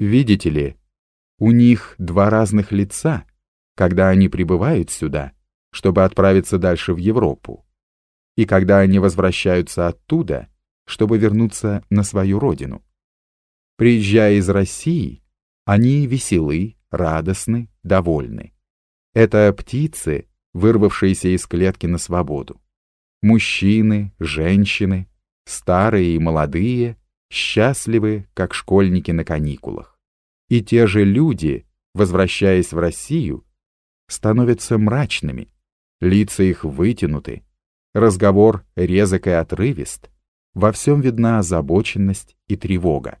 Видите ли, у них два разных лица, когда они прибывают сюда, чтобы отправиться дальше в Европу, и когда они возвращаются оттуда, чтобы вернуться на свою родину. Приезжая из России, они веселы, радостны, довольны. Это птицы, вырвавшиеся из клетки на свободу. Мужчины, женщины, старые и молодые, счастливы, как школьники на каникулах. И те же люди, возвращаясь в Россию, становятся мрачными, лица их вытянуты, разговор резок и отрывист, во всем видна озабоченность и тревога.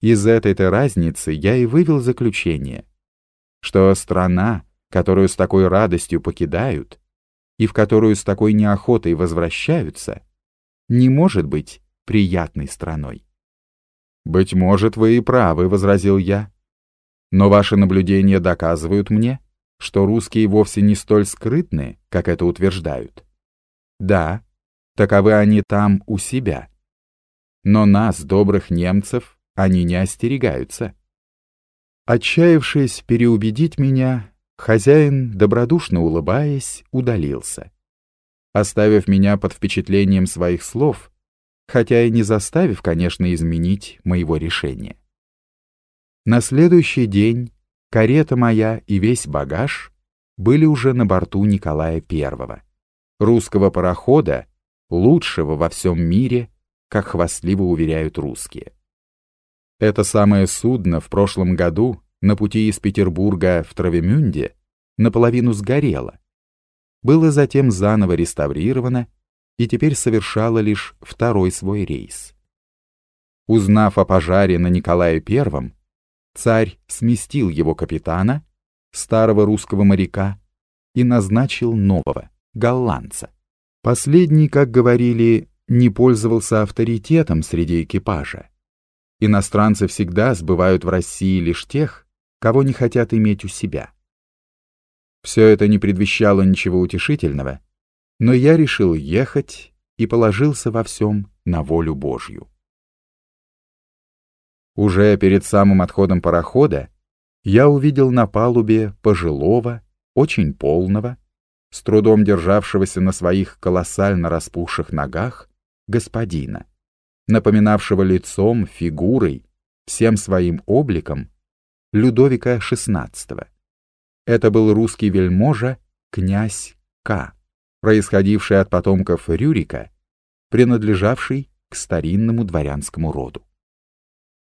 Из этой-то разницы я и вывел заключение, что страна, которую с такой радостью покидают и в которую с такой неохотой возвращаются, не может быть приятной страной. «Быть может, вы и правы», — возразил я. «Но ваши наблюдения доказывают мне, что русские вовсе не столь скрытны, как это утверждают. Да, таковы они там у себя. Но нас, добрых немцев, они не остерегаются. Отчаявшись переубедить меня, хозяин, добродушно улыбаясь, удалился, оставив меня под впечатлением своих слов, хотя и не заставив, конечно, изменить моего решения. На следующий день карета моя и весь багаж были уже на борту Николая I, русского парохода, лучшего во всем мире, как хвастливо уверяют русские. Это самое судно в прошлом году на пути из Петербурга в Травемюнде наполовину сгорело, было затем заново реставрировано и теперь совершало лишь второй свой рейс. Узнав о пожаре на Николае I, царь сместил его капитана, старого русского моряка, и назначил нового, голландца. Последний, как говорили, не пользовался авторитетом среди экипажа. Иностранцы всегда сбывают в России лишь тех, кого не хотят иметь у себя. Все это не предвещало ничего утешительного, но я решил ехать и положился во всем на волю Божью. Уже перед самым отходом парохода я увидел на палубе пожилого, очень полного, с трудом державшегося на своих колоссально распухших ногах, господина, напоминавшего лицом, фигурой, всем своим обликом Людовика XVI. Это был русский вельможа князь К, происходивший от потомков Рюрика, принадлежавший к старинному дворянскому роду.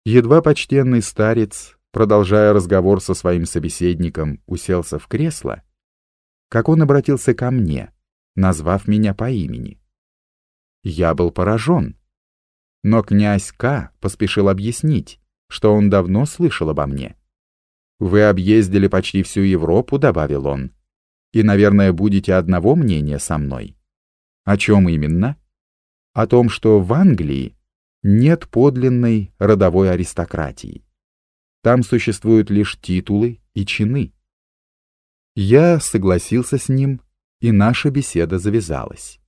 Едва почтенный старец, продолжая разговор со своим собеседником, уселся в кресло, как он обратился ко мне, назвав меня по имени. Я был поражен. Но князь К. поспешил объяснить, что он давно слышал обо мне. «Вы объездили почти всю Европу», — добавил он, «и, наверное, будете одного мнения со мной». «О чем именно?» «О том, что в Англии нет подлинной родовой аристократии. Там существуют лишь титулы и чины. Я согласился с ним, и наша беседа завязалась.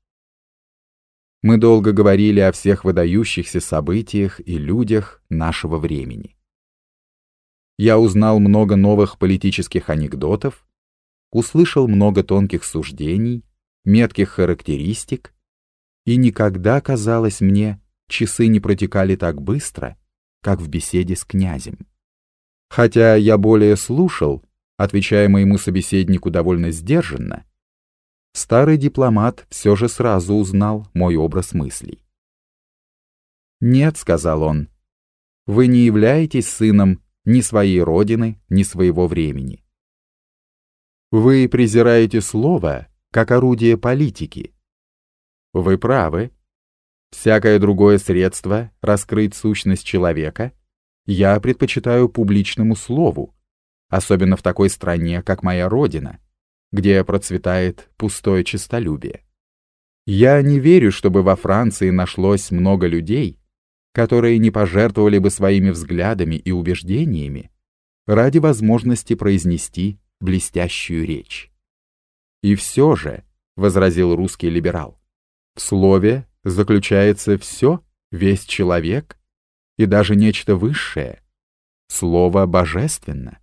Мы долго говорили о всех выдающихся событиях и людях нашего времени. Я узнал много новых политических анекдотов, услышал много тонких суждений, метких характеристик, и никогда, казалось мне, часы не протекали так быстро, как в беседе с князем. Хотя я более слушал, отвечая моему собеседнику довольно сдержанно, старый дипломат все же сразу узнал мой образ мыслей. «Нет», — сказал он, — «вы не являетесь сыном ни своей родины, ни своего времени. Вы презираете слово как орудие политики. Вы правы. Всякое другое средство раскрыть сущность человека я предпочитаю публичному слову, особенно в такой стране, как моя родина, где процветает пустое честолюбие. Я не верю, чтобы во Франции нашлось много людей, которые не пожертвовали бы своими взглядами и убеждениями ради возможности произнести блестящую речь. И все же, — возразил русский либерал, — в слове заключается все, весь человек и даже нечто высшее, слово божественно.